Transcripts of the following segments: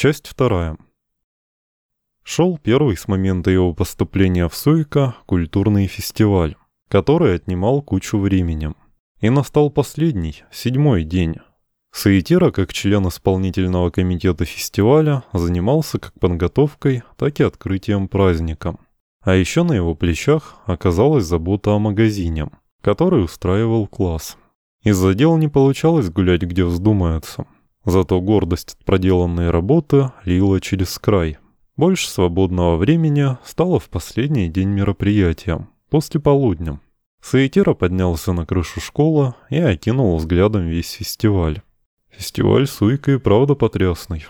Часть вторая. Шел первый с момента его поступления в Суика культурный фестиваль, который отнимал кучу времени. И настал последний, седьмой день. Саитира, как член исполнительного комитета фестиваля, занимался как подготовкой, так и открытием праздника. А еще на его плечах оказалась забота о магазине, который устраивал класс. Из-за дел не получалось гулять, где вздумается. Зато гордость от проделанной работы лила через край. Больше свободного времени стало в последний день мероприятия, после полудня. Саитира поднялся на крышу школы и окинул взглядом весь фестиваль. Фестиваль Суйка и правда потрясный.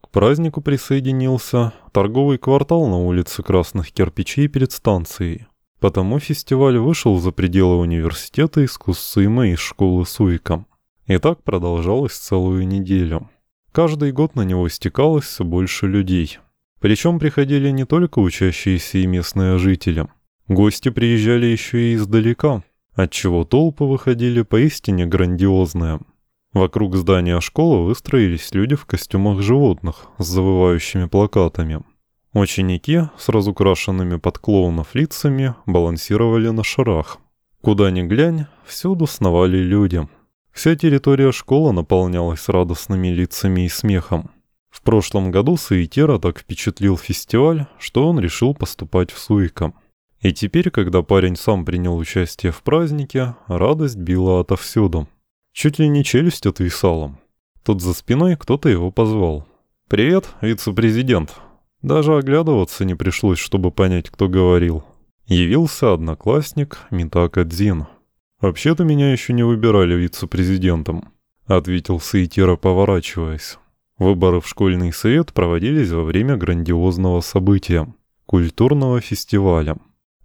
К празднику присоединился торговый квартал на улице Красных Кирпичей перед станцией. Потому фестиваль вышел за пределы университета искусств Суйма из школы Суйка. И так продолжалось целую неделю. Каждый год на него стекалось все больше людей. Причем приходили не только учащиеся и местные жители. Гости приезжали еще и издалека, отчего толпы выходили поистине грандиозные. Вокруг здания школы выстроились люди в костюмах животных с завывающими плакатами. Ученики с разукрашенными под клоунов лицами балансировали на шарах. Куда ни глянь, всюду сновали люди – Вся территория школы наполнялась радостными лицами и смехом. В прошлом году Саитера так впечатлил фестиваль, что он решил поступать в Суика. И теперь, когда парень сам принял участие в празднике, радость била отовсюду. Чуть ли не челюсть отвисала. Тут за спиной кто-то его позвал. «Привет, вице-президент». Даже оглядываться не пришлось, чтобы понять, кто говорил. Явился одноклассник Митака Дзин. «Вообще-то меня еще не выбирали вице-президентом», — ответил Саитира, поворачиваясь. Выборы в школьный совет проводились во время грандиозного события — культурного фестиваля.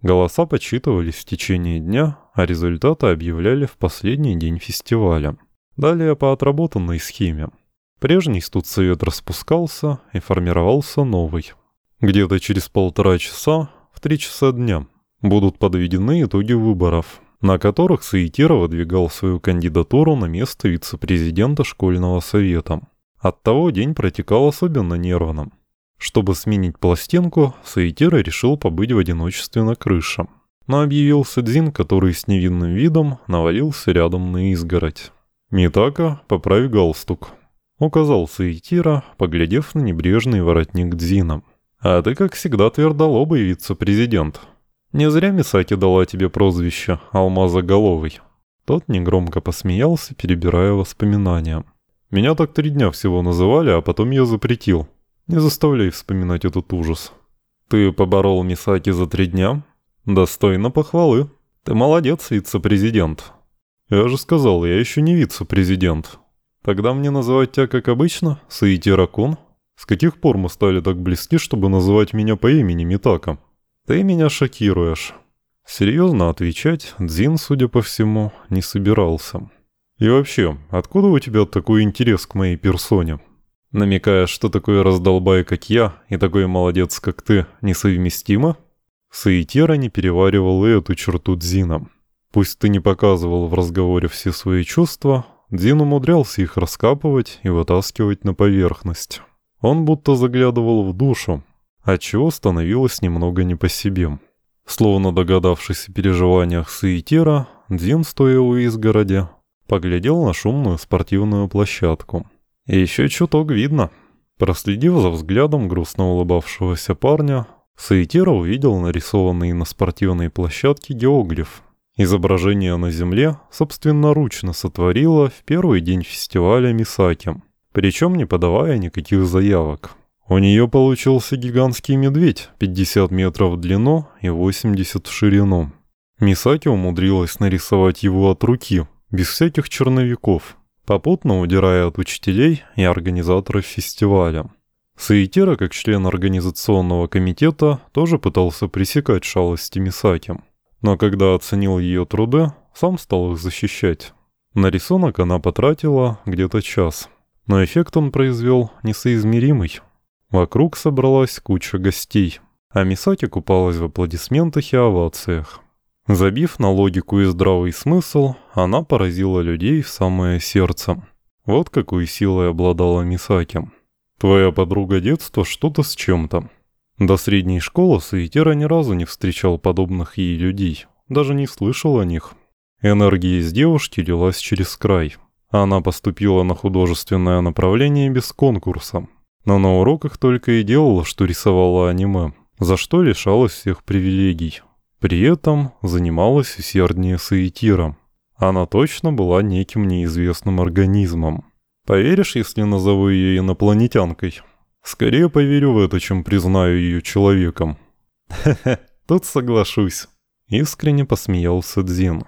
Голоса подсчитывались в течение дня, а результаты объявляли в последний день фестиваля. Далее по отработанной схеме. Прежний студсовет распускался и формировался новый. Где-то через полтора часа, в три часа дня, будут подведены итоги выборов — на которых Саитира выдвигал свою кандидатуру на место вице-президента школьного совета. Оттого день протекал особенно нервно. Чтобы сменить пластинку, Саитира решил побыть в одиночестве на крыше. Но объявился Дзин, который с невинным видом навалился рядом на изгородь. «Митака, поправь галстук», — указал Саитира, поглядев на небрежный воротник Дзина. «А ты, как всегда, твердолобый вице-президент», не зря Мисаки дала тебе прозвище «Алмазоголовый». Тот негромко посмеялся, перебирая воспоминания. Меня так три дня всего называли, а потом я запретил. Не заставляй вспоминать этот ужас. Ты поборол Мисаки за три дня? Достойно похвалы. Ты молодец, вице-президент. Я же сказал, я еще не вице-президент. Тогда мне называть тебя как обычно, Саити Ракун? С каких пор мы стали так близки, чтобы называть меня по имени Митака? «Ты меня шокируешь». Серьезно отвечать Дзин, судя по всему, не собирался. «И вообще, откуда у тебя такой интерес к моей персоне?» Намекая, что такой раздолбай, как я, и такой молодец, как ты, несовместимо? Саитера не переваривал и эту черту Дзина. Пусть ты не показывал в разговоре все свои чувства, Дзин умудрялся их раскапывать и вытаскивать на поверхность. Он будто заглядывал в душу, отчего становилось немного не по себе. Словно догадавшись о переживаниях Саитера, Дзин, стоя у изгороди, поглядел на шумную спортивную площадку. И еще чуток видно. Проследив за взглядом грустно улыбавшегося парня, Саитера увидел нарисованный на спортивной площадке геоглиф. Изображение на земле собственноручно сотворило в первый день фестиваля Мисаки, причем не подавая никаких заявок. У нее получился гигантский медведь, 50 метров в длину и 80 в ширину. Мисаки умудрилась нарисовать его от руки, без всяких черновиков, попутно удирая от учителей и организаторов фестиваля. Саитера, как член организационного комитета, тоже пытался пресекать шалости Мисаки. Но когда оценил ее труды, сам стал их защищать. На рисунок она потратила где-то час. Но эффект он произвел несоизмеримый. Вокруг собралась куча гостей, а Мисаки купалась в аплодисментах и овациях. Забив на логику и здравый смысл, она поразила людей в самое сердце. Вот какой силой обладала Мисаки. Твоя подруга детства что-то с чем-то. До средней школы Саитера ни разу не встречал подобных ей людей, даже не слышал о них. Энергия из девушки лилась через край. Она поступила на художественное направление без конкурса, но на уроках только и делала, что рисовала аниме, за что лишалась всех привилегий. При этом занималась усерднее Саитира. Она точно была неким неизвестным организмом. Поверишь, если назову ее инопланетянкой? Скорее поверю в это, чем признаю ее человеком. Хе-хе, тут соглашусь. Искренне посмеялся Дзин.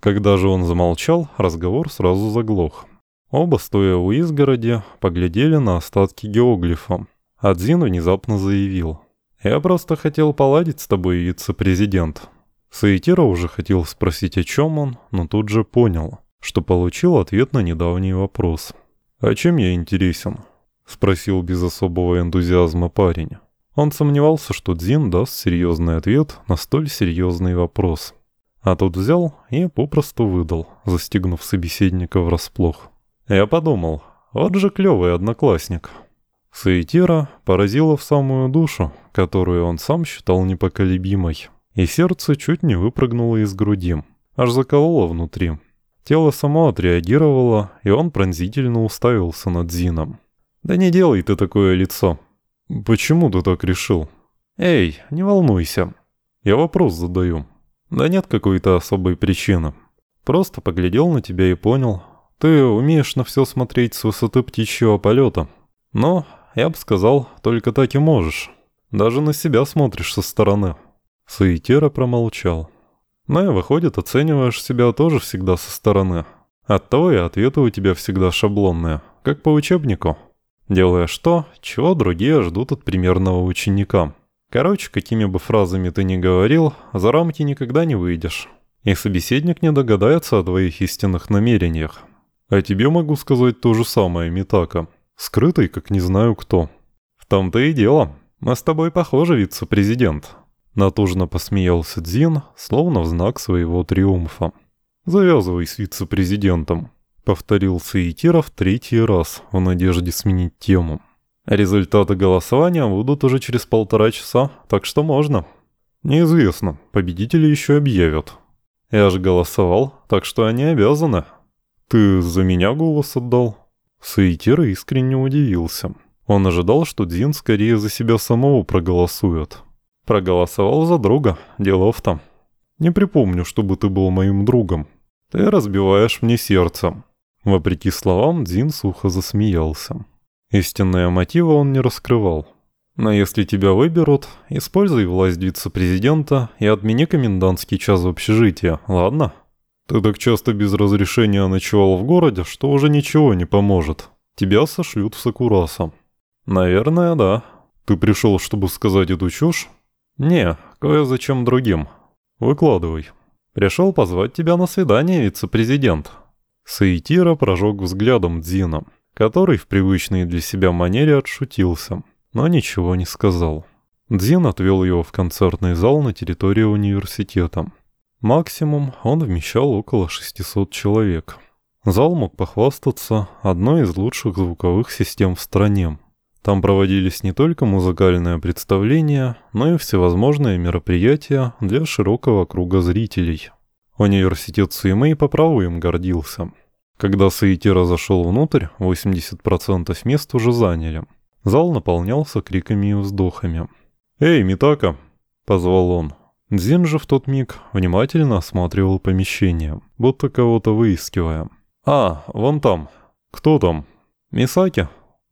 Когда же он замолчал, разговор сразу заглох. Оба, стоя у изгороди, поглядели на остатки геоглифа. А Дзин внезапно заявил. «Я просто хотел поладить с тобой, вице-президент». Саитира уже хотел спросить, о чем он, но тут же понял, что получил ответ на недавний вопрос. «А чем я интересен?» — спросил без особого энтузиазма парень. Он сомневался, что Дзин даст серьезный ответ на столь серьезный вопрос. А тут взял и попросту выдал, застегнув собеседника врасплох. Я подумал, вот же клевый одноклассник. Саитира поразила в самую душу, которую он сам считал непоколебимой, и сердце чуть не выпрыгнуло из груди, аж закололо внутри. Тело само отреагировало, и он пронзительно уставился над Зином. «Да не делай ты такое лицо». «Почему ты так решил?» «Эй, не волнуйся. Я вопрос задаю». «Да нет какой-то особой причины. Просто поглядел на тебя и понял. Ты умеешь на все смотреть с высоты птичьего полета. Но, я бы сказал, только так и можешь. Даже на себя смотришь со стороны». Суетера промолчал. Ну и выходит, оцениваешь себя тоже всегда со стороны. Оттого и ответы у тебя всегда шаблонные, как по учебнику. Делаешь то, чего другие ждут от примерного ученика. Короче, какими бы фразами ты ни говорил, за рамки никогда не выйдешь. И собеседник не догадается о твоих истинных намерениях. А тебе могу сказать то же самое, Митака. Скрытый, как не знаю кто. В том-то и дело. Мы с тобой похожи, вице-президент. Натужно посмеялся Дзин, словно в знак своего триумфа. «Завязывай с вице-президентом», — повторил Саитиров третий раз в надежде сменить тему. «Результаты голосования будут уже через полтора часа, так что можно». «Неизвестно, победители еще объявят». «Я же голосовал, так что они обязаны». «Ты за меня голос отдал?» Саитира искренне удивился. Он ожидал, что Дзин скорее за себя самого проголосует. Проголосовал за друга, делов там. Не припомню, чтобы ты был моим другом. Ты разбиваешь мне сердце. Вопреки словам, Дзин сухо засмеялся. Истинные мотивы он не раскрывал. Но если тебя выберут, используй власть вице-президента и отмени комендантский час в общежитии, ладно? Ты так часто без разрешения ночевал в городе, что уже ничего не поможет. Тебя сошлют в Сакураса. Наверное, да. Ты пришел, чтобы сказать эту чушь? «Не, кое-зачем другим. Выкладывай. Пришел позвать тебя на свидание, вице-президент». Саитира прожег взглядом Дзина, который в привычной для себя манере отшутился, но ничего не сказал. Дзин отвел его в концертный зал на территории университета. Максимум он вмещал около 600 человек. Зал мог похвастаться одной из лучших звуковых систем в стране. Там проводились не только музыкальные представления, но и всевозможные мероприятия для широкого круга зрителей. Университет Суимэй по праву им гордился. Когда Саитира зашел внутрь, 80% мест уже заняли. Зал наполнялся криками и вздохами. «Эй, Митака!» — позвал он. Дзин же в тот миг внимательно осматривал помещение, будто кого-то выискивая. «А, вон там. Кто там?» «Мисаки?»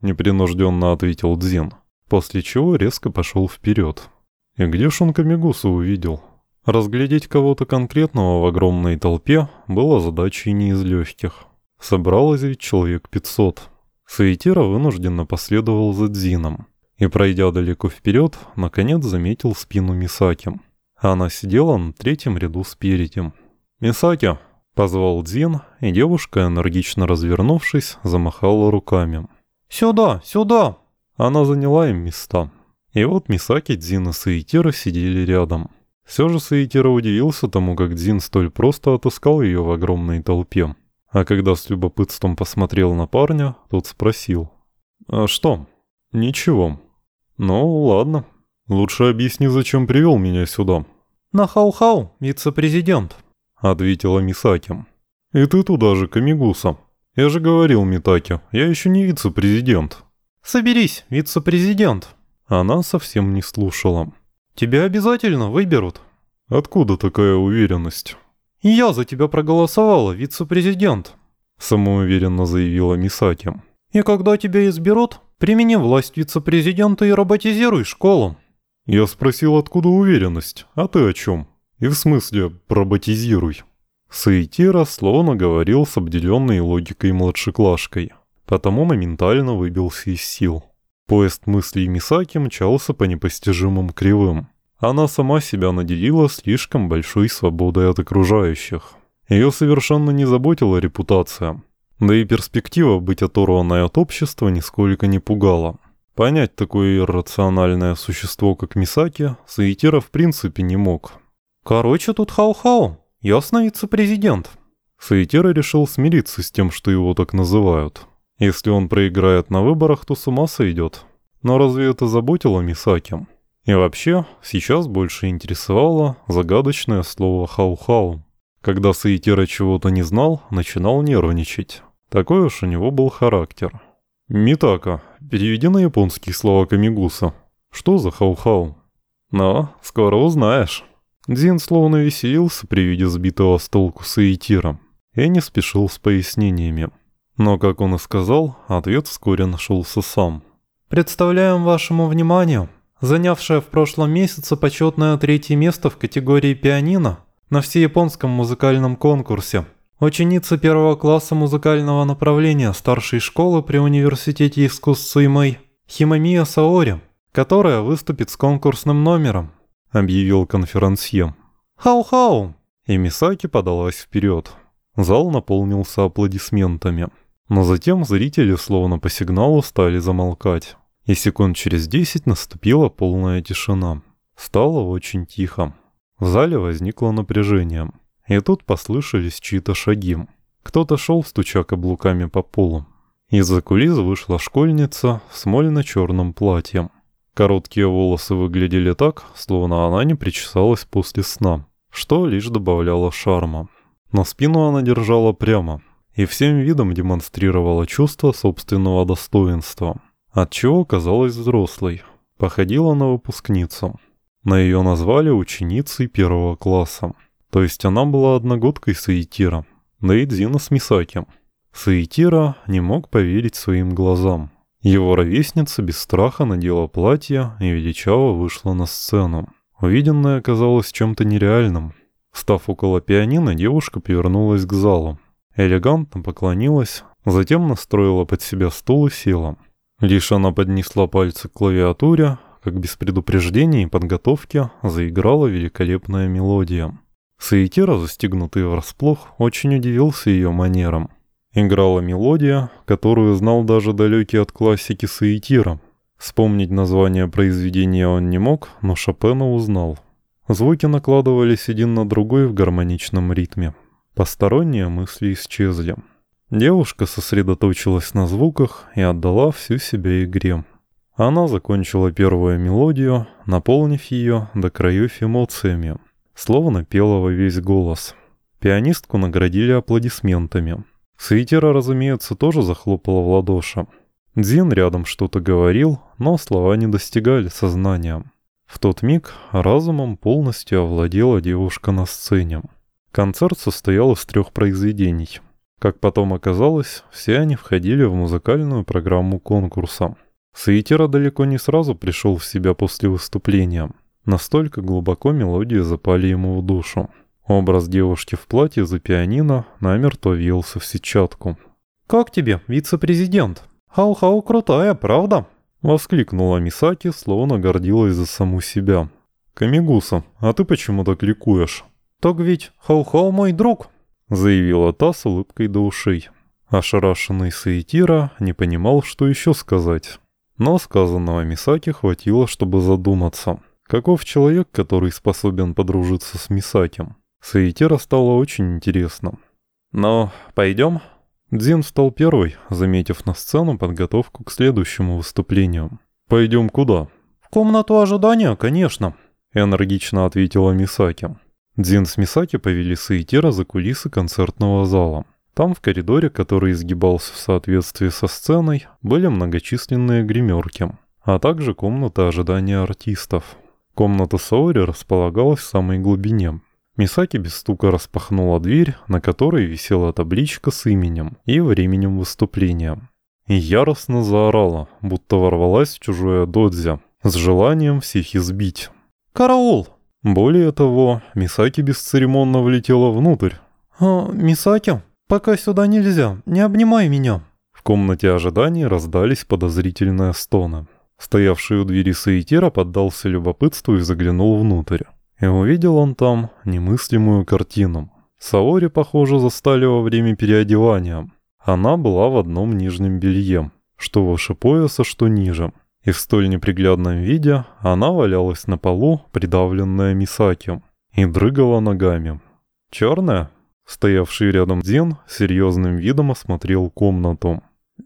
непринужденно ответил Дзин, после чего резко пошел вперед. И где ж он Камигусу увидел? Разглядеть кого-то конкретного в огромной толпе было задачей не из легких. Собралось ведь человек пятьсот. Саитира вынужденно последовал за Дзином. И, пройдя далеко вперед, наконец заметил спину Мисаки. Она сидела на третьем ряду спереди. «Мисаки!» — позвал Дзин, и девушка, энергично развернувшись, замахала руками. «Сюда, сюда!» Она заняла им места. И вот Мисаки, Дзин и Саитира сидели рядом. Все же Саитира удивился тому, как Дзин столь просто отыскал ее в огромной толпе. А когда с любопытством посмотрел на парня, тот спросил. «А что?» Ничего. Ну, ладно. Лучше объясни, зачем привел меня сюда. На хау-хау, вице-президент, ответила Мисаки. И ты туда же, Камигуса. Я же говорил Митаки, я еще не вице-президент. Соберись, вице-президент. Она совсем не слушала. Тебя обязательно выберут. Откуда такая уверенность? Я за тебя проголосовала, вице-президент. Самоуверенно заявила Мисаки. И когда тебя изберут, примени власть вице-президента и роботизируй школу. Я спросил, откуда уверенность, а ты о чем? И в смысле, роботизируй. Саитира словно говорил с обделенной логикой младшеклашкой, потому моментально выбился из сил. Поезд мыслей Мисаки мчался по непостижимым кривым. Она сама себя наделила слишком большой свободой от окружающих. Ее совершенно не заботила репутация. Да и перспектива быть оторванной от общества нисколько не пугала. Понять такое иррациональное существо, как Мисаки, Саитира в принципе не мог. «Короче, тут хау-хау. Ясно, вице-президент». Саитира решил смириться с тем, что его так называют. Если он проиграет на выборах, то с ума сойдет. Но разве это заботило Мисаки? И вообще, сейчас больше интересовало загадочное слово «хау-хау». Когда Саитира чего-то не знал, начинал нервничать. Такой уж у него был характер. «Митака, переведи на японский слова Камигуса. Что за хау-хау?» «Ну, скоро узнаешь». Дзин словно веселился при виде сбитого с толку Саитира и не спешил с пояснениями. Но, как он и сказал, ответ вскоре нашелся сам. «Представляем вашему вниманию, занявшая в прошлом месяце почетное третье место в категории пианино на всеяпонском музыкальном конкурсе. Ученица первого класса музыкального направления старшей школы при университете искусств Суймэй Химамия Саори, которая выступит с конкурсным номером, объявил конферансье. «Хау-хау!» И Мисаки подалась вперед. Зал наполнился аплодисментами. Но затем зрители словно по сигналу стали замолкать. И секунд через десять наступила полная тишина. Стало очень тихо. В зале возникло напряжение. И тут послышались чьи-то шаги. Кто-то шел, стуча каблуками по полу. Из-за кулис вышла школьница в смольно-черном платье. Короткие волосы выглядели так, словно она не причесалась после сна, что лишь добавляло шарма. На спину она держала прямо и всем видом демонстрировала чувство собственного достоинства, отчего казалась взрослой, походила на выпускницу. На ее назвали ученицей первого класса. То есть она была одногодкой Саитира, да и Дзина с Мисаки. Саитира не мог поверить своим глазам. Его ровесница без страха надела платье и величаво вышла на сцену. Увиденное оказалось чем-то нереальным. Став около пианино, девушка повернулась к залу. Элегантно поклонилась, затем настроила под себя стул и села. Лишь она поднесла пальцы к клавиатуре, как без предупреждения и подготовки заиграла великолепная мелодия. Саитира, застегнутый врасплох, очень удивился ее манерам. Играла мелодия, которую знал даже далекий от классики Саитира. Вспомнить название произведения он не мог, но Шопена узнал. Звуки накладывались один на другой в гармоничном ритме. Посторонние мысли исчезли. Девушка сосредоточилась на звуках и отдала всю себя игре. Она закончила первую мелодию, наполнив ее до краев эмоциями, словно пела во весь голос. Пианистку наградили аплодисментами. Саитера, разумеется, тоже захлопала в ладоши. Дзин рядом что-то говорил, но слова не достигали сознания. В тот миг разумом полностью овладела девушка на сцене. Концерт состоял из трех произведений. Как потом оказалось, все они входили в музыкальную программу конкурса. Саитера далеко не сразу пришел в себя после выступления. Настолько глубоко мелодии запали ему в душу. Образ девушки в платье за пианино намертво въелся в сетчатку. «Как тебе, вице-президент? Хау-хау крутая, правда?» Воскликнула Мисаки, словно гордилась за саму себя. «Камигуса, а ты почему так ликуешь?» «Так ведь хау-хау мой друг», — заявила та с улыбкой до ушей. Ошарашенный Саитира не понимал, что еще сказать. Но сказанного Мисаки хватило, чтобы задуматься. Каков человек, который способен подружиться с Мисаки? Саитера стало очень интересно. «Но пойдем?» Дзин встал первый, заметив на сцену подготовку к следующему выступлению. «Пойдем куда?» «В комнату ожидания, конечно», — энергично ответила Мисаки. Дзин с Мисаки повели Саитира за кулисы концертного зала. Там в коридоре, который изгибался в соответствии со сценой, были многочисленные гримерки, а также комната ожидания артистов. Комната Саори располагалась в самой глубине. Мисаки без стука распахнула дверь, на которой висела табличка с именем и временем выступления. И яростно заорала, будто ворвалась в чужое додзя, с желанием всех избить. «Караул!» Более того, Мисаки бесцеремонно влетела внутрь. «А, Мисаки, пока сюда нельзя, не обнимай меня». В комнате ожидания раздались подозрительные стоны. Стоявший у двери Саитира поддался любопытству и заглянул внутрь. И увидел он там немыслимую картину. Саори, похоже, застали во время переодевания. Она была в одном нижнем белье, что выше пояса, что ниже. И в столь неприглядном виде она валялась на полу, придавленная Мисаки, и дрыгала ногами. Черная, стоявший рядом Дин, серьезным видом осмотрел комнату.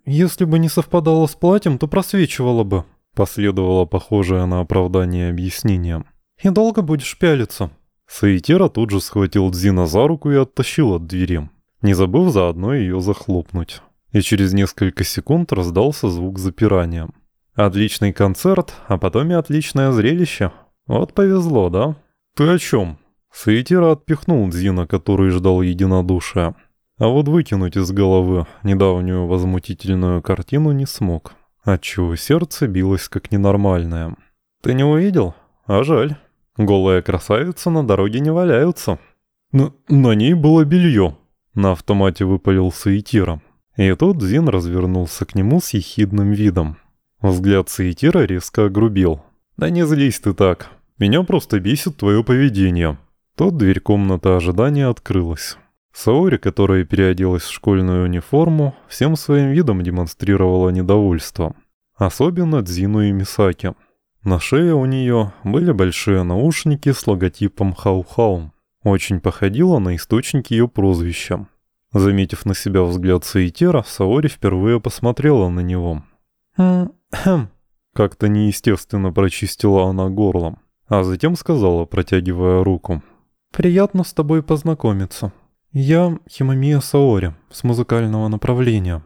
«Если бы не совпадало с платьем, то просвечивало бы», Последовало похожее на оправдание объяснение. «И долго будешь пялиться?» Саитера тут же схватил Дзина за руку и оттащил от двери, не забыв заодно ее захлопнуть. И через несколько секунд раздался звук запирания. Отличный концерт, а потом и отличное зрелище. Вот повезло, да? Ты о чем? Саитера отпихнул Дзина, который ждал единодушия. А вот выкинуть из головы недавнюю возмутительную картину не смог отчего сердце билось как ненормальное. «Ты не увидел? А жаль. Голая красавица на дороге не валяются». «На, на ней было белье», — на автомате выпалил Саитира. И тут Зин развернулся к нему с ехидным видом. Взгляд Саитира резко огрубел. «Да не злись ты так. Меня просто бесит твое поведение». Тут дверь комнаты ожидания открылась. Саори, которая переоделась в школьную униформу, всем своим видом демонстрировала недовольство. Особенно Дзину и Мисаки. На шее у нее были большие наушники с логотипом Хау-Хау. Очень походило на источник ее прозвища. Заметив на себя взгляд Саитера, Саори впервые посмотрела на него. «Хм...» Как-то неестественно прочистила она горлом, а затем сказала, протягивая руку. «Приятно с тобой познакомиться». «Я Химамия Саори, с музыкального направления».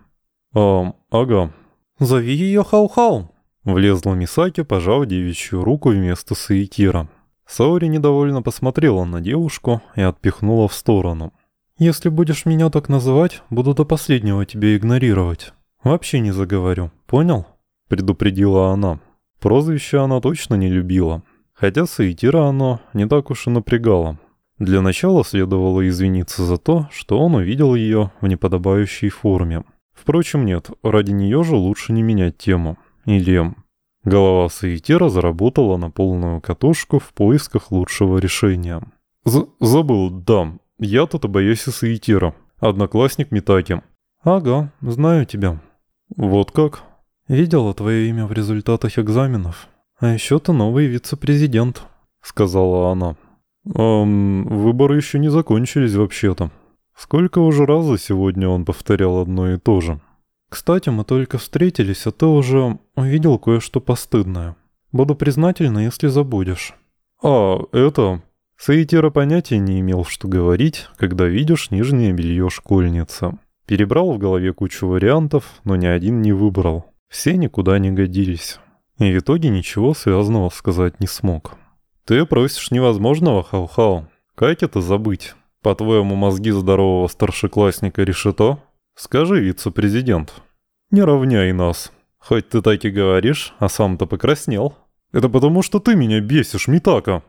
«А, ага». «Зови ее Хау-Хау». Влезла Мисаки, пожав девичью руку вместо Саикира. Саори недовольно посмотрела на девушку и отпихнула в сторону. «Если будешь меня так называть, буду до последнего тебя игнорировать. Вообще не заговорю, понял?» Предупредила она. Прозвище она точно не любила. Хотя Саитира оно не так уж и напрягало. Для начала следовало извиниться за то, что он увидел ее в неподобающей форме. Впрочем, нет, ради нее же лучше не менять тему. Или... Голова Саитера заработала на полную катушку в поисках лучшего решения. З «Забыл, да. Я тут обоюсь Саитера. Одноклассник Митаки». «Ага, знаю тебя». «Вот как?» «Видела твое имя в результатах экзаменов. А еще ты новый вице-президент», — сказала она. «Эм, выборы еще не закончились вообще-то. Сколько уже раз за сегодня он повторял одно и то же?» «Кстати, мы только встретились, а ты уже увидел кое-что постыдное. Буду признательна, если забудешь». «А, это...» Саитера понятия не имел, что говорить, когда видишь нижнее белье школьницы. Перебрал в голове кучу вариантов, но ни один не выбрал. Все никуда не годились. И в итоге ничего связанного сказать не смог. «Ты просишь невозможного, Хау-Хау. Как это забыть? По-твоему, мозги здорового старшеклассника решето? Скажи, вице-президент. Не равняй нас. Хоть ты так и говоришь, а сам-то покраснел. Это потому, что ты меня бесишь, Митака.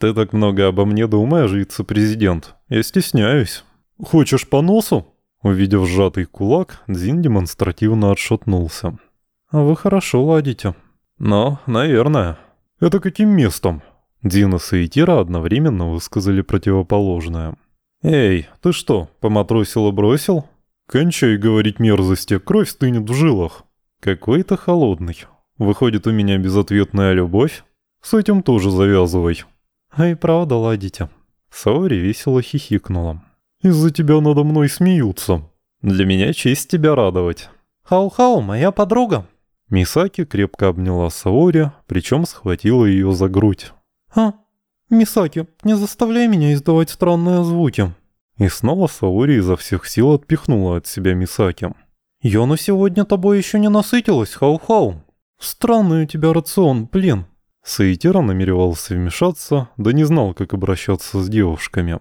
Ты так много обо мне думаешь, вице-президент. Я стесняюсь. Хочешь по носу?» Увидев сжатый кулак, Дзин демонстративно отшатнулся. «А вы хорошо ладите». «Ну, наверное. Это каким местом?» Дина и Итира одновременно высказали противоположное. «Эй, ты что, поматросил и бросил? Кончай говорить мерзости, кровь стынет в жилах. Какой то холодный. Выходит, у меня безответная любовь? С этим тоже завязывай». «А и правда ладите». Саори весело хихикнула. «Из-за тебя надо мной смеются. Для меня честь тебя радовать». «Хау-хау, моя подруга». Мисаки крепко обняла Саори, причем схватила ее за грудь. «А, Мисаки, не заставляй меня издавать странные звуки». И снова Саори изо всех сил отпихнула от себя Мисаки. «Я на сегодня тобой еще не насытилась, хау-хау. Странный у тебя рацион, блин». Саитера намеревался вмешаться, да не знал, как обращаться с девушками.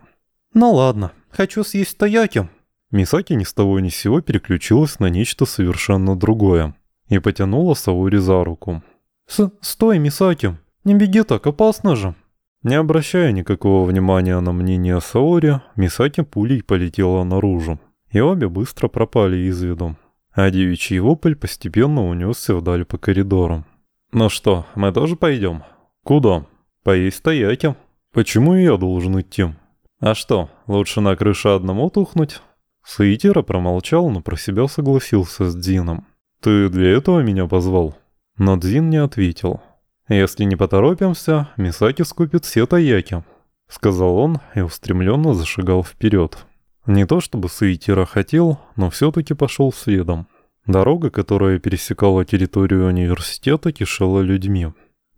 «Ну ладно, хочу съесть таяки». Мисаки ни с того ни с сего переключилась на нечто совершенно другое и потянула Саори за руку. С «Стой, Мисаки, не беги так, опасно же». Не обращая никакого внимания на мнение Саори, Мисаки пулей полетела наружу, и обе быстро пропали из виду. А девичий вопль постепенно унесся вдаль по коридору. «Ну что, мы тоже пойдем?» «Куда?» «Поесть таяки». «Почему я должен идти?» «А что, лучше на крыше одному тухнуть?» Саитира промолчал, но про себя согласился с Дзином. «Ты для этого меня позвал?» Но Дзин не ответил. «Если не поторопимся, Мисаки скупит все таяки», — сказал он и устремленно зашагал вперед. Не то чтобы Саитира хотел, но все-таки пошел следом. Дорога, которая пересекала территорию университета, кишела людьми.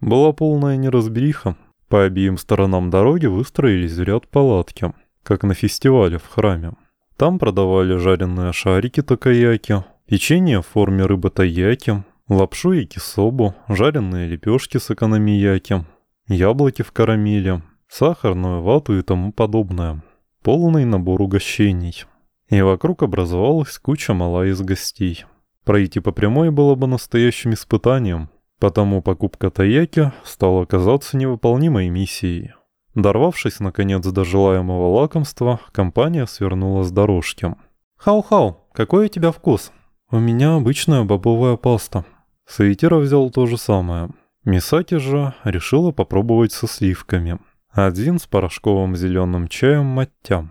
Была полная неразбериха. По обеим сторонам дороги выстроились ряд палатки, как на фестивале в храме. Там продавали жареные шарики такаяки, печенье в форме рыбы таяки, лапшу и кисобу, жареные лепешки с экономияки, яблоки в карамели, сахарную вату и тому подобное. Полный набор угощений. И вокруг образовалась куча мала из гостей. Пройти по прямой было бы настоящим испытанием, потому покупка Таяки стала казаться невыполнимой миссией. Дорвавшись, наконец, до желаемого лакомства, компания свернула с дорожки. «Хау-хау, какой у тебя вкус?» «У меня обычная бобовая паста». Саитира взял то же самое. Мисаки же решила попробовать со сливками. Один с порошковым зеленым чаем маття.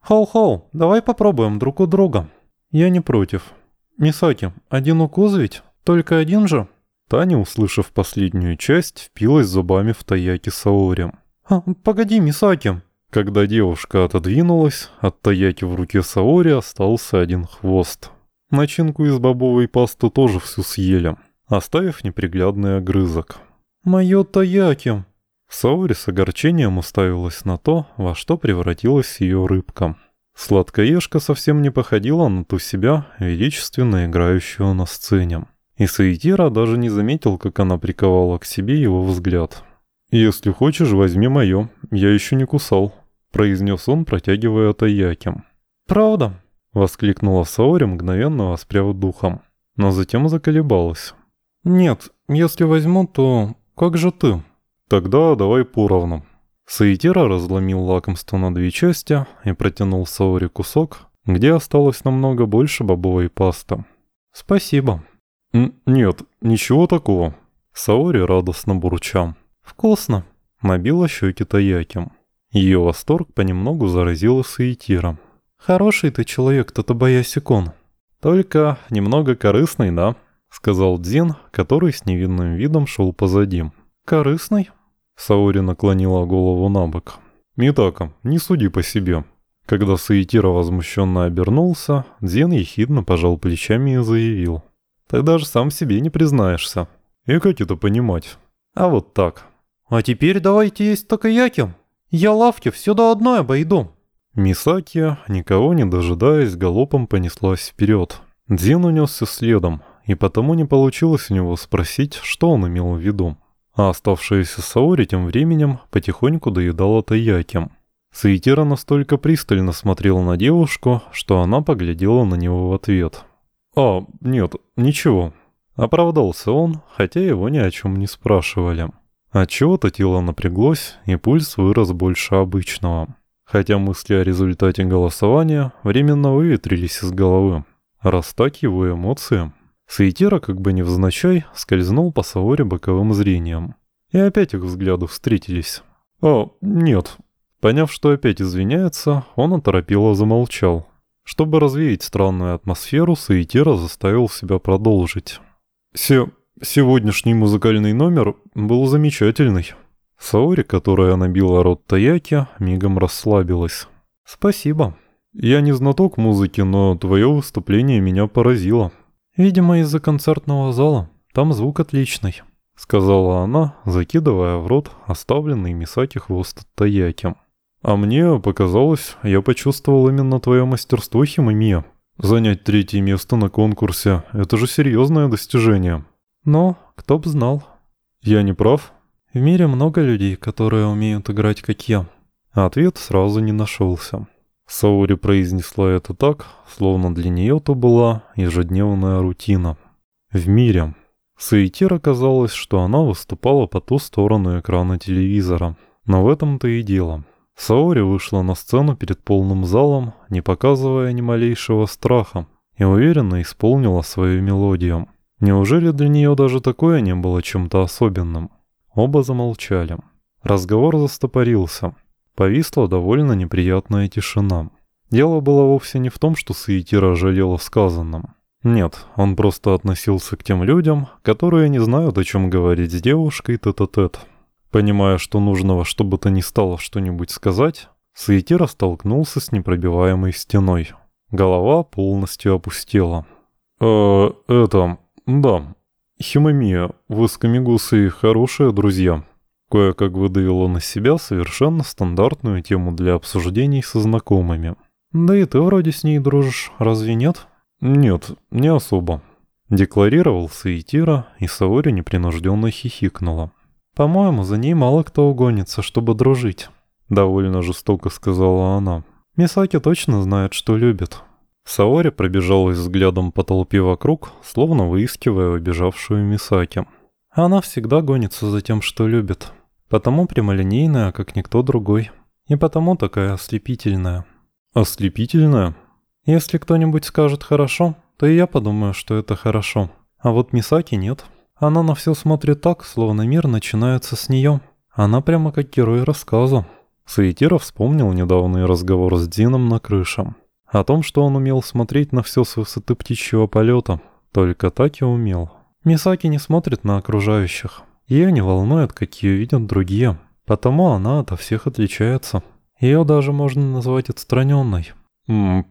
«Хау-хау, давай попробуем друг у друга». «Я не против», «Мисаки, один укус ведь? Только один же?» Таня, услышав последнюю часть, впилась зубами в Таяки Саори. А, «Погоди, Мисаки!» Когда девушка отодвинулась, от Таяки в руке Саори остался один хвост. Начинку из бобовой пасты тоже всю съели, оставив неприглядный огрызок. «Моё Таяки!» Саори с огорчением уставилась на то, во что превратилась ее рыбка. Сладкоежка совсем не походила на ту себя, величественно играющую на сцене. И Саитира даже не заметил, как она приковала к себе его взгляд. «Если хочешь, возьми мое, я еще не кусал», — произнес он, протягивая Таяки. «Правда?» — воскликнула Саори, мгновенно воспряв духом, но затем заколебалась. «Нет, если возьму, то как же ты?» «Тогда давай поровну», Саитера разломил лакомство на две части и протянул Саори кусок, где осталось намного больше бобовой пасты. «Спасибо». «Нет, ничего такого». Саори радостно бурчал. «Вкусно». Набила щеки Таяки. Ее восторг понемногу заразила Саитира. «Хороший ты человек, Татабаясикон». «Только немного корыстный, да?» — сказал Дзин, который с невинным видом шел позади. «Корыстный?» Саори наклонила голову на бок. «Митака, не суди по себе». Когда Саитира возмущенно обернулся, Дзен ехидно пожал плечами и заявил. «Ты даже сам себе не признаешься. И как это понимать? А вот так». «А теперь давайте есть такаяки. Я лавки все до одной обойду». Мисаки, никого не дожидаясь, галопом понеслась вперед. Дзен унесся следом, и потому не получилось у него спросить, что он имел в виду а оставшаяся Саори тем временем потихоньку доедала Таяки. Саитира настолько пристально смотрела на девушку, что она поглядела на него в ответ. «А, нет, ничего». Оправдался он, хотя его ни о чем не спрашивали. Отчего-то тело напряглось, и пульс вырос больше обычного. Хотя мысли о результате голосования временно выветрились из головы. Раз так его эмоции Саитера, как бы невзначай, скользнул по Саоре боковым зрением. И опять их взгляды встретились. «О, нет». Поняв, что опять извиняется, он оторопело замолчал. Чтобы развеять странную атмосферу, Саитера заставил себя продолжить. «Се... сегодняшний музыкальный номер был замечательный». Саори, которая набила рот Таяки, мигом расслабилась. «Спасибо. Я не знаток музыки, но твое выступление меня поразило». Видимо, из-за концертного зала. там звук отличный», — сказала она, закидывая в рот оставленный Мисаки хвост Таяки. «А мне показалось, я почувствовал именно твое мастерство, Химамия. Занять третье место на конкурсе — это же серьезное достижение». «Но кто б знал». «Я не прав?» «В мире много людей, которые умеют играть, как я». Ответ сразу не нашелся. Саури произнесла это так, словно для нее то была ежедневная рутина. В мире. Саитира казалось, что она выступала по ту сторону экрана телевизора. Но в этом-то и дело. Саори вышла на сцену перед полным залом, не показывая ни малейшего страха, и уверенно исполнила свою мелодию. Неужели для нее даже такое не было чем-то особенным? Оба замолчали. Разговор застопорился. Повисла довольно неприятная тишина. Дело было вовсе не в том, что Саитира жалела сказанном. Нет, он просто относился к тем людям, которые не знают, о чем говорить с девушкой тет-а-тет. -тет. Понимая, что нужного что бы то ни стало что-нибудь сказать, Саитира столкнулся с непробиваемой стеной. Голова полностью опустела. «Э, это... да. Химамия, вы с Камигусой хорошие друзья». Кое-как выдавила на себя совершенно стандартную тему для обсуждений со знакомыми. «Да и ты вроде с ней дружишь, разве нет?» «Нет, не особо». Декларировал Саитира, и Саори непринужденно хихикнула. «По-моему, за ней мало кто угонится, чтобы дружить», — довольно жестоко сказала она. «Мисаки точно знает, что любит». Саори пробежалась взглядом по толпе вокруг, словно выискивая убежавшую Мисаки. «Она всегда гонится за тем, что любит. Потому прямолинейная, как никто другой. И потому такая ослепительная». «Ослепительная?» «Если кто-нибудь скажет «хорошо», то и я подумаю, что это хорошо. А вот Мисаки нет». Она на все смотрит так, словно мир начинается с нее. Она прямо как герой рассказа. Саитира вспомнил недавний разговор с Дином на крыше. О том, что он умел смотреть на все с высоты птичьего полета. Только так и умел. Мисаки не смотрит на окружающих. Ее не волнует, какие видят другие. Потому она ото всех отличается. Ее даже можно назвать отстраненной.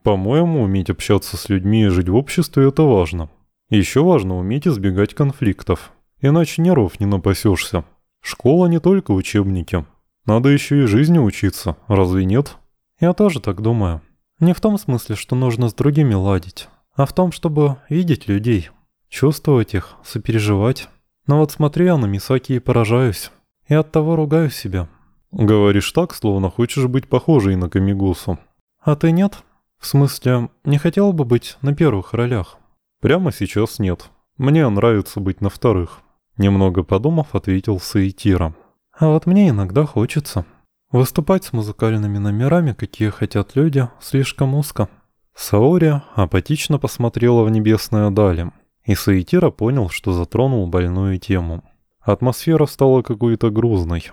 «По-моему, уметь общаться с людьми и жить в обществе – это важно», еще важно уметь избегать конфликтов, иначе нервов не напасешься. Школа не только учебники. Надо еще и жизни учиться, разве нет? Я тоже так думаю. Не в том смысле, что нужно с другими ладить, а в том, чтобы видеть людей, чувствовать их, сопереживать. Но вот смотрю я на Мисаки и поражаюсь, и от того ругаю себя. Говоришь так, словно хочешь быть похожей на Камигусу. А ты нет? В смысле, не хотел бы быть на первых ролях? «Прямо сейчас нет. Мне нравится быть на вторых». Немного подумав, ответил Саитира. «А вот мне иногда хочется. Выступать с музыкальными номерами, какие хотят люди, слишком узко». Саори апатично посмотрела в небесное дали, и Саитира понял, что затронул больную тему. Атмосфера стала какой-то грузной.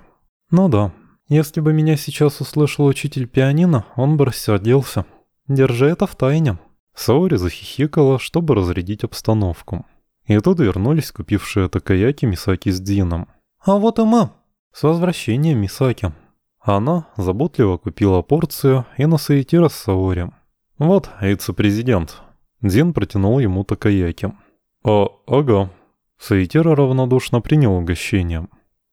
«Ну да, если бы меня сейчас услышал учитель пианино, он бы рассердился. Держи это в тайне». Саори захихикала, чтобы разрядить обстановку. И тут вернулись купившие такаяки Мисаки с Дином. «А вот и мы!» «С возвращением, Мисаки!» Она заботливо купила порцию и на Саитира с Саори. «Вот, вице-президент». Дин протянул ему такаяки. «А, ага». Саитира равнодушно принял угощение.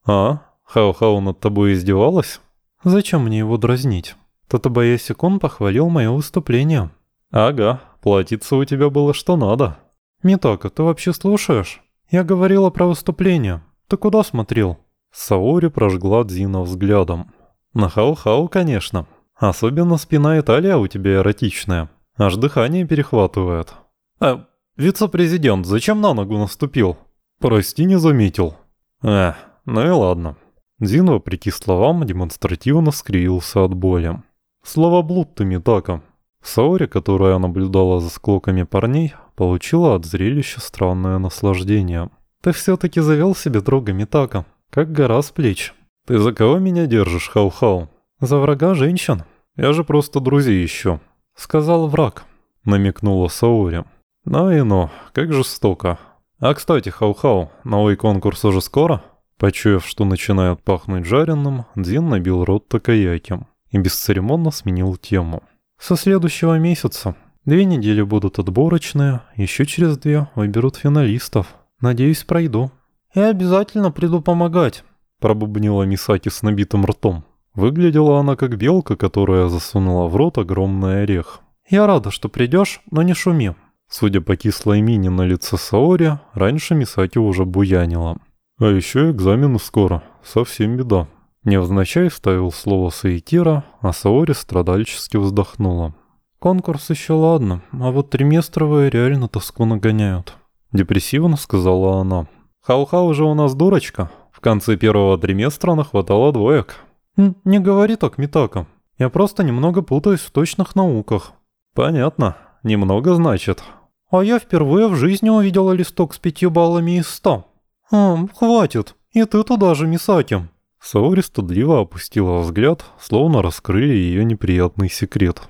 «А, Хао-Хао над тобой издевалась?» «Зачем мне его дразнить? Татабаяси-кун похвалил мое выступление». «Ага, Платиться у тебя было что надо. Митака, ты вообще слушаешь? Я говорила про выступление. Ты куда смотрел? Саори прожгла Дзина взглядом. На хау-хау, конечно. Особенно спина и талия у тебя эротичная. Аж дыхание перехватывает. А, вице-президент, зачем на ногу наступил? Прости, не заметил. Эх, ну и ладно. Дзин, вопреки словам, демонстративно скривился от боли. Слова блуд ты, Митака. Саори, которая наблюдала за склоками парней, получила от зрелища странное наслаждение. «Ты все-таки завел себе друга Митака, как гора с плеч». «Ты за кого меня держишь, Хау-Хау?» «За врага женщин». «Я же просто друзей ищу», — сказал враг. Намекнула Саори. «Ну и ну, как жестоко. А кстати, Хау-Хау, новый конкурс уже скоро?» Почуяв, что начинает пахнуть жареным, Дин набил рот такаяки и бесцеремонно сменил тему. Со следующего месяца. Две недели будут отборочные, еще через две выберут финалистов. Надеюсь, пройду. И обязательно приду помогать, пробубнила Мисаки с набитым ртом. Выглядела она как белка, которая засунула в рот огромный орех. «Я рада, что придешь, но не шуми». Судя по кислой мине на лице Саори, раньше Мисаки уже буянила. «А еще экзамены скоро. Совсем беда». Невзначай вставил слово Саитира, а Саори страдальчески вздохнула. «Конкурс еще ладно, а вот триместровые реально тоску нагоняют». Депрессивно сказала она. «Хау-хау же у нас дурочка. В конце первого триместра нахватало двоек». «Не говори так, Митака. Я просто немного путаюсь в точных науках». «Понятно. Немного значит». «А я впервые в жизни увидела листок с пятью баллами из ста». «А, хватит. И ты туда же, Мисаки». Саори стыдливо опустила взгляд, словно раскрыли ее неприятный секрет.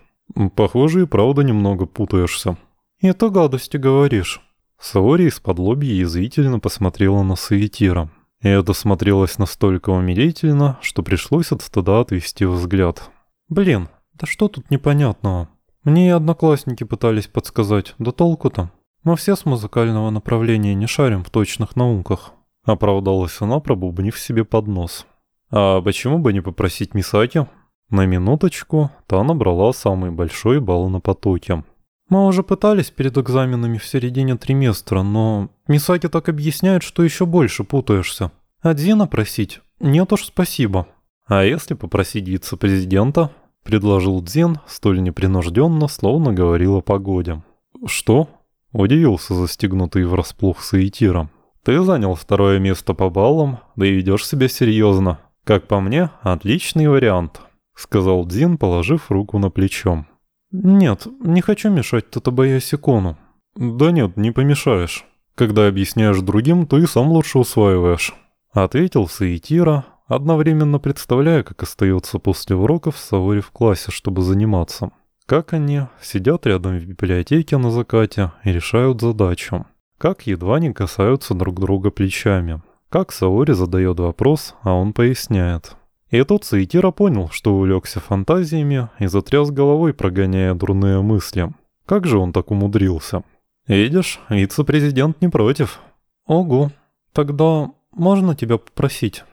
«Похоже, и правда немного путаешься». «И ты гадости говоришь». Саори из-под лобья язвительно посмотрела на Саитира. И это смотрелось настолько умилительно, что пришлось от стыда отвести взгляд. «Блин, да что тут непонятного? Мне и одноклассники пытались подсказать, да толку-то. Мы все с музыкального направления не шарим в точных науках». Оправдалась она, пробубнив себе под нос. «А почему бы не попросить Мисаки?» На минуточку та набрала самый большой балл на потоке. Мы уже пытались перед экзаменами в середине триместра, но Мисаки так объясняет, что еще больше путаешься. Один просить? Нет уж, спасибо. А если попросить вице-президента? Предложил Дзен столь непринужденно, словно говорил о погоде. Что? Удивился застегнутый врасплох Саитира. Ты занял второе место по баллам, да и ведешь себя серьезно. Как по мне, отличный вариант, сказал Дзин, положив руку на плечо. «Нет, не хочу мешать Татабаясикону». «Да нет, не помешаешь. Когда объясняешь другим, и сам лучше усваиваешь», — ответил Саитира, одновременно представляя, как остается после уроков Саори в классе, чтобы заниматься. Как они сидят рядом в библиотеке на закате и решают задачу. Как едва не касаются друг друга плечами. Как Саори задает вопрос, а он поясняет. И тут Саитира понял, что улегся фантазиями и затряс головой, прогоняя дурные мысли. Как же он так умудрился? Видишь, вице-президент не против. Ого, тогда можно тебя попросить?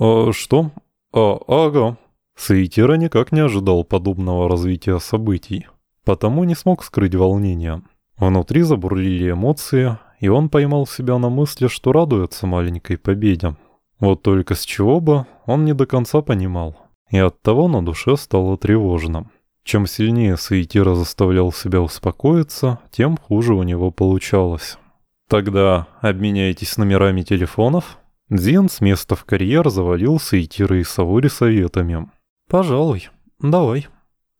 А что? А, ага. Саитира никак не ожидал подобного развития событий, потому не смог скрыть волнение. Внутри забурлили эмоции, и он поймал себя на мысли, что радуется маленькой победе. Вот только с чего бы, он не до конца понимал. И оттого на душе стало тревожно. Чем сильнее Саитира заставлял себя успокоиться, тем хуже у него получалось. «Тогда обменяйтесь номерами телефонов?» Дзен с места в карьер завалил Саитира и Саори советами. «Пожалуй. Давай».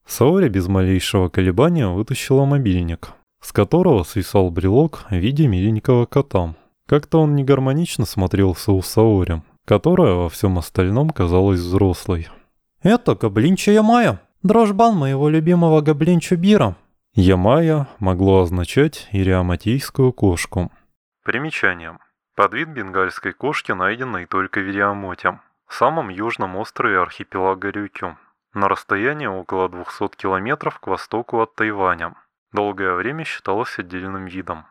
Саори без малейшего колебания вытащила мобильник, с которого свисал брелок в виде миленького кота. Как-то он негармонично смотрелся у Саори которая во всем остальном казалась взрослой. «Это гоблинча Ямая, дрожбан моего любимого гоблинча Бира». Ямая могло означать ириаматийскую кошку. Примечание. Подвид бенгальской кошки, найденный только в Ириамоте, самом южном острове архипелага Рюкю, на расстоянии около 200 километров к востоку от Тайваня. Долгое время считалось отдельным видом.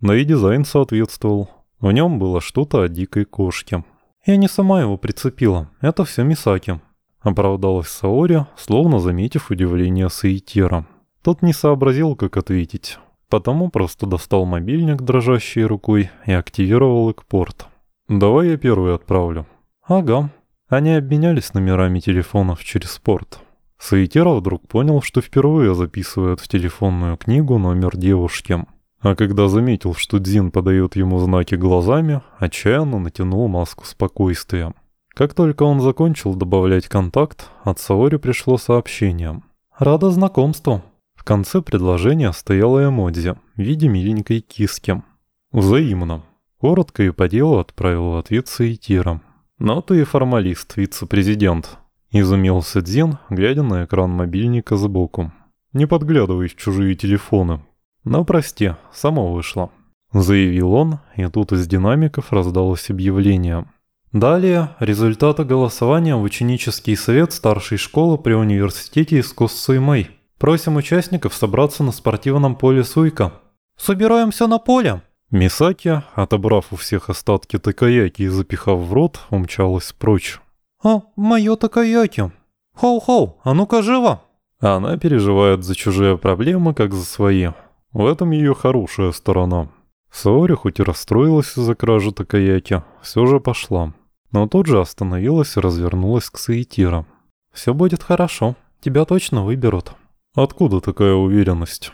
Но и дизайн соответствовал. В нем было что-то о дикой кошке. «Я не сама его прицепила, это все Мисаки», — оправдалась Саори, словно заметив удивление Саитира. Тот не сообразил, как ответить, потому просто достал мобильник дрожащей рукой и активировал экпорт. «Давай я первый отправлю». «Ага». Они обменялись номерами телефонов через порт. Саитира вдруг понял, что впервые записывает в телефонную книгу номер девушки. А когда заметил, что Дзин подает ему знаки глазами, отчаянно натянул маску спокойствия. Как только он закончил добавлять контакт, от Саори пришло сообщение. «Рада знакомству». Конце предложения стояла эмодзи в виде миленькой киски. «Взаимно». Коротко и по делу отправил в ответ Саитира. «Но ты формалист, вице-президент», — изумился Дзин, глядя на экран мобильника сбоку. «Не подглядывай в чужие телефоны, «Ну, прости, само вышло», — заявил он, и тут из динамиков раздалось объявление. Далее результаты голосования в ученический совет старшей школы при университете искусств Суймэй. Просим участников собраться на спортивном поле Суйка. «Собираемся на поле!» Мисаки, отобрав у всех остатки такаяки и запихав в рот, умчалась прочь. «А, мое такаяки! Хоу-хоу, а ну-ка живо!» Она переживает за чужие проблемы, как за свои. В этом ее хорошая сторона. Саори хоть и расстроилась из-за кражи такаяки, все же пошла. Но тут же остановилась и развернулась к Саитира. «Все будет хорошо, тебя точно выберут». «Откуда такая уверенность?»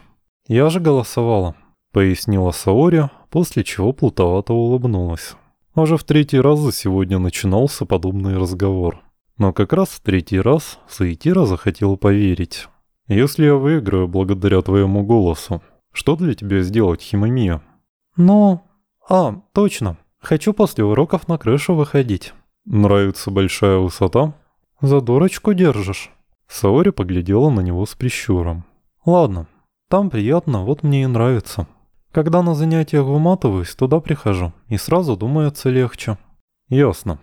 «Я же голосовала», — пояснила Саори, после чего плутовато улыбнулась. Уже в третий раз за сегодня начинался подобный разговор. Но как раз в третий раз Саитира захотел поверить. «Если я выиграю благодаря твоему голосу, что для тебя сделать, Химамия?» «Ну... А, точно. Хочу после уроков на крышу выходить». «Нравится большая высота?» «За дурочку держишь». Саори поглядела на него с прищуром. «Ладно, там приятно, вот мне и нравится». Когда на занятиях выматываюсь, туда прихожу, и сразу думается легче. Ясно.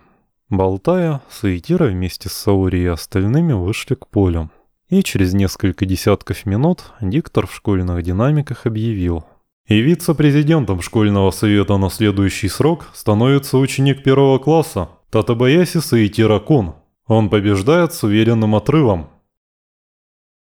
Болтая, Саитира вместе с Саури и остальными вышли к полю. И через несколько десятков минут диктор в школьных динамиках объявил. И вице-президентом школьного совета на следующий срок становится ученик первого класса Татабаяси Саитира Кун. Он побеждает с уверенным отрывом.